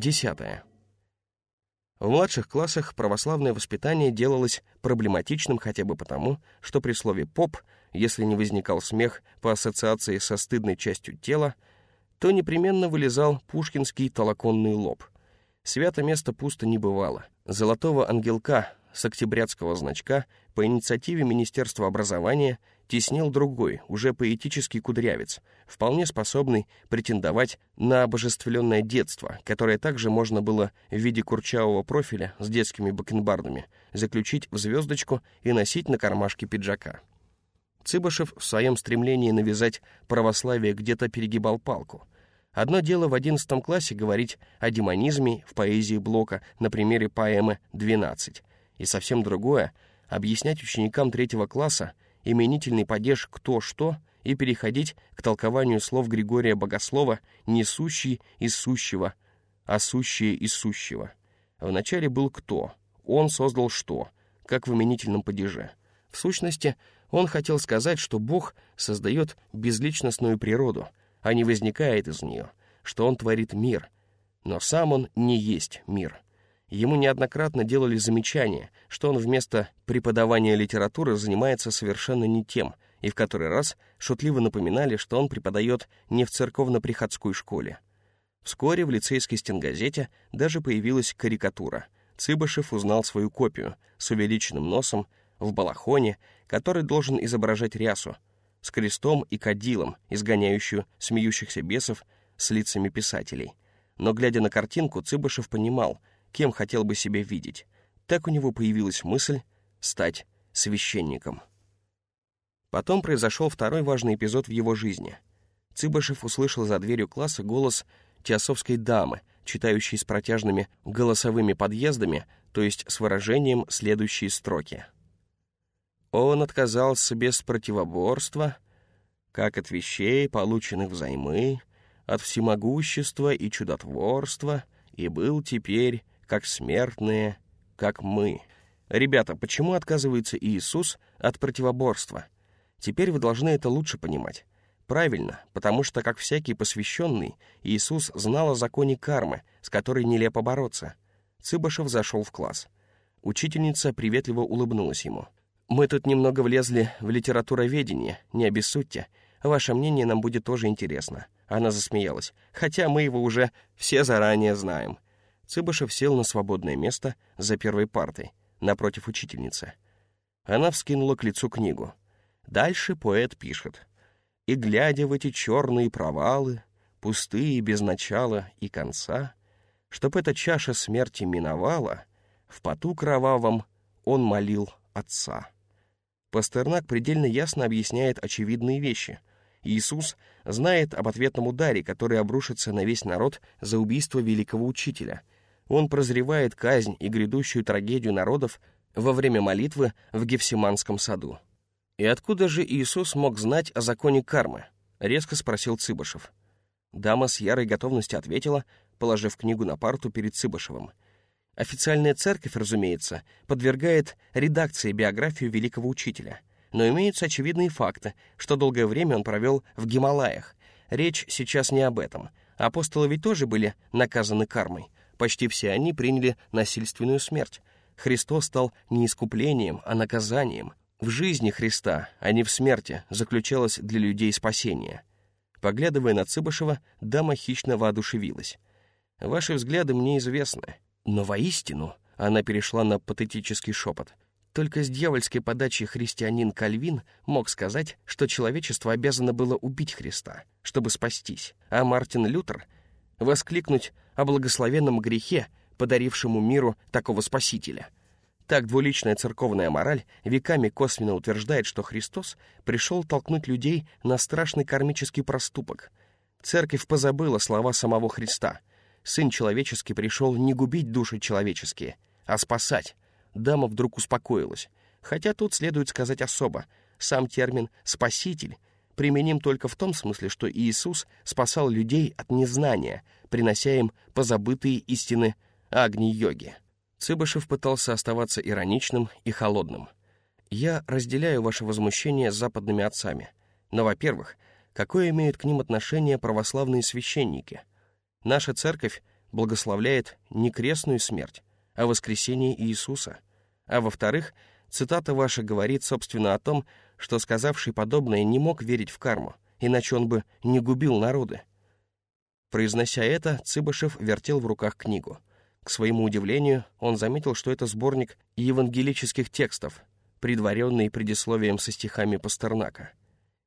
Десятое. В младших классах православное воспитание делалось проблематичным хотя бы потому, что при слове «поп», если не возникал смех по ассоциации со стыдной частью тела, то непременно вылезал пушкинский толоконный лоб. Свято место пусто не бывало. Золотого ангелка с октябрятского значка по инициативе Министерства образования теснил другой, уже поэтический кудрявец, вполне способный претендовать на обожествленное детство, которое также можно было в виде курчавого профиля с детскими бакенбардами заключить в звездочку и носить на кармашке пиджака. Цыбышев в своем стремлении навязать православие где-то перегибал палку. Одно дело в одиннадцатом классе говорить о демонизме в поэзии Блока на примере поэмы «12», и совсем другое — объяснять ученикам третьего класса именительный падеж «кто что» и переходить к толкованию слов Григория Богослова «несущий из сущего», «а сущее из сущего». Вначале был «кто», он создал «что», как в именительном падеже. В сущности, он хотел сказать, что Бог создает безличностную природу, а не возникает из нее, что он творит мир, но сам он не есть мир — Ему неоднократно делали замечания, что он вместо преподавания литературы занимается совершенно не тем, и в который раз шутливо напоминали, что он преподает не в церковно-приходской школе. Вскоре в лицейской стенгазете даже появилась карикатура. Цыбышев узнал свою копию с увеличенным носом, в балахоне, который должен изображать рясу, с крестом и кадилом, изгоняющую смеющихся бесов с лицами писателей. Но, глядя на картинку, Цыбышев понимал — кем хотел бы себя видеть. Так у него появилась мысль стать священником. Потом произошел второй важный эпизод в его жизни. Цыбышев услышал за дверью класса голос теософской дамы, читающей с протяжными голосовыми подъездами, то есть с выражением следующие строки. Он отказался без противоборства, как от вещей, полученных взаймы, от всемогущества и чудотворства, и был теперь как смертные, как мы. Ребята, почему отказывается Иисус от противоборства? Теперь вы должны это лучше понимать. Правильно, потому что, как всякий посвященный, Иисус знал о законе кармы, с которой нелепо бороться. Цыбышев зашел в класс. Учительница приветливо улыбнулась ему. «Мы тут немного влезли в литературоведение, не обессудьте. Ваше мнение нам будет тоже интересно». Она засмеялась. «Хотя мы его уже все заранее знаем. Цыбышев сел на свободное место за первой партой, напротив учительницы. Она вскинула к лицу книгу. Дальше поэт пишет. «И, глядя в эти черные провалы, пустые без начала и конца, чтоб эта чаша смерти миновала, в поту кровавом он молил отца». Пастернак предельно ясно объясняет очевидные вещи. Иисус знает об ответном ударе, который обрушится на весь народ за убийство великого учителя — он прозревает казнь и грядущую трагедию народов во время молитвы в Гефсиманском саду. «И откуда же Иисус мог знать о законе кармы?» — резко спросил Цыбышев. Дама с ярой готовностью ответила, положив книгу на парту перед Цыбышевым. Официальная церковь, разумеется, подвергает редакции биографию великого учителя, но имеются очевидные факты, что долгое время он провел в Гималаях. Речь сейчас не об этом. Апостолы ведь тоже были наказаны кармой — Почти все они приняли насильственную смерть. Христос стал не искуплением, а наказанием. В жизни Христа, а не в смерти, заключалось для людей спасение. Поглядывая на Цыбышева, дама хищно воодушевилась. «Ваши взгляды мне известны, но воистину...» Она перешла на патетический шепот. Только с дьявольской подачи христианин Кальвин мог сказать, что человечество обязано было убить Христа, чтобы спастись, а Мартин Лютер — воскликнуть о благословенном грехе, подарившему миру такого спасителя. Так двуличная церковная мораль веками косвенно утверждает, что Христос пришел толкнуть людей на страшный кармический проступок. Церковь позабыла слова самого Христа. Сын человеческий пришел не губить души человеческие, а спасать. Дама вдруг успокоилась. Хотя тут следует сказать особо. Сам термин «спаситель» применим только в том смысле, что Иисус спасал людей от незнания, принося им позабытые истины Агни-йоги. Цыбышев пытался оставаться ироничным и холодным. «Я разделяю ваше возмущение с западными отцами. Но, во-первых, какое имеют к ним отношение православные священники? Наша церковь благословляет не крестную смерть, а воскресение Иисуса. А во-вторых, цитата ваша говорит, собственно, о том, что сказавший подобное не мог верить в карму, иначе он бы не губил народы. Произнося это, Цыбышев вертел в руках книгу. К своему удивлению, он заметил, что это сборник евангелических текстов, предваренный предисловием со стихами Пастернака.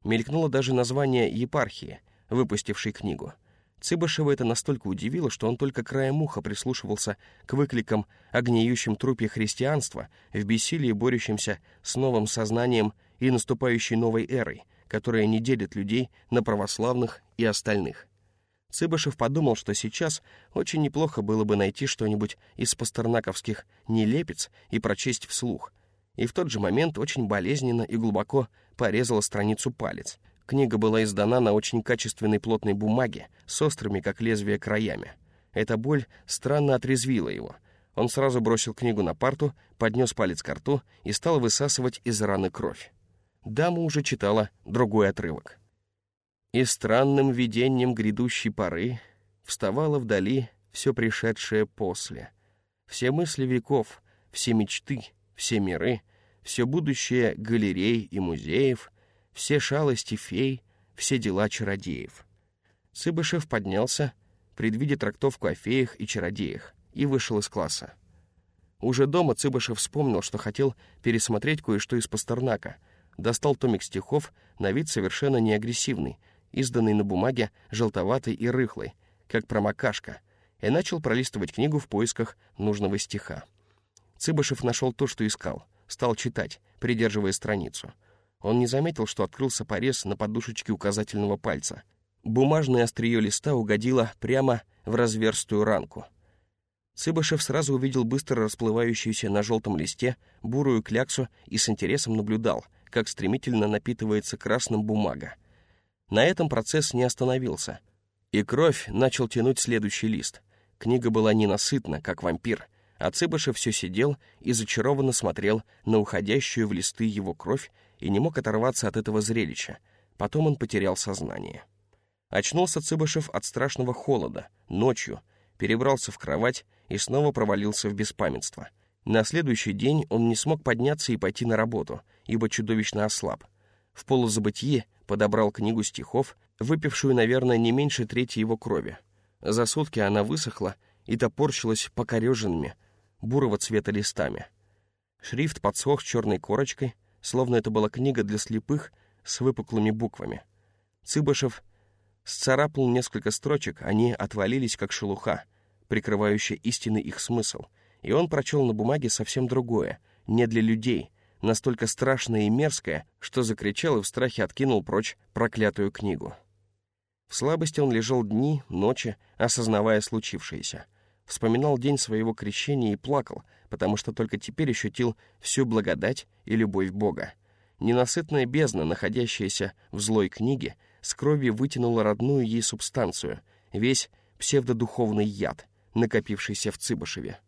Мелькнуло даже название епархии, выпустившей книгу. Цыбышева это настолько удивило, что он только краем уха прислушивался к выкликам о гниющем трупе христианства в бессилии борющемся с новым сознанием и наступающей новой эрой, которая не делит людей на православных и остальных. Цыбышев подумал, что сейчас очень неплохо было бы найти что-нибудь из пастернаковских «нелепец» и прочесть вслух. И в тот же момент очень болезненно и глубоко порезала страницу палец. Книга была издана на очень качественной плотной бумаге с острыми, как лезвие, краями. Эта боль странно отрезвила его. Он сразу бросил книгу на парту, поднес палец к рту и стал высасывать из раны кровь. Дама уже читала другой отрывок и странным видением грядущей поры вставало вдали все пришедшее после. Все мысли веков, все мечты, все миры, все будущее галерей и музеев, все шалости фей, все дела чародеев. Цыбышев поднялся, предвидя трактовку о феях и чародеях, и вышел из класса. Уже дома Цыбышев вспомнил, что хотел пересмотреть кое-что из Пастернака, достал томик стихов, на вид совершенно неагрессивный, изданный на бумаге, желтоватый и рыхлый, как промокашка, и начал пролистывать книгу в поисках нужного стиха. Цыбышев нашел то, что искал, стал читать, придерживая страницу. Он не заметил, что открылся порез на подушечке указательного пальца. Бумажное острие листа угодило прямо в разверстую ранку. Цыбышев сразу увидел быстро расплывающуюся на желтом листе бурую кляксу и с интересом наблюдал, как стремительно напитывается красным бумага. На этом процесс не остановился. И кровь начал тянуть следующий лист. Книга была ненасытна, как вампир, а Цыбышев все сидел и зачарованно смотрел на уходящую в листы его кровь и не мог оторваться от этого зрелища. Потом он потерял сознание. Очнулся Цыбышев от страшного холода, ночью, перебрался в кровать и снова провалился в беспамятство. На следующий день он не смог подняться и пойти на работу, ибо чудовищно ослаб. В полузабытие подобрал книгу стихов, выпившую, наверное, не меньше трети его крови. За сутки она высохла и топорщилась покореженными, бурого цвета листами. Шрифт подсох черной корочкой, словно это была книга для слепых с выпуклыми буквами. Цыбышев сцарапал несколько строчек, они отвалились, как шелуха, прикрывающая истинный их смысл, и он прочел на бумаге совсем другое, не для людей — настолько страшное и мерзкое, что закричал и в страхе откинул прочь проклятую книгу. В слабости он лежал дни, ночи, осознавая случившееся. Вспоминал день своего крещения и плакал, потому что только теперь ощутил всю благодать и любовь Бога. Ненасытная бездна, находящаяся в злой книге, с кровью вытянула родную ей субстанцию, весь псевдодуховный яд, накопившийся в Цыбышеве.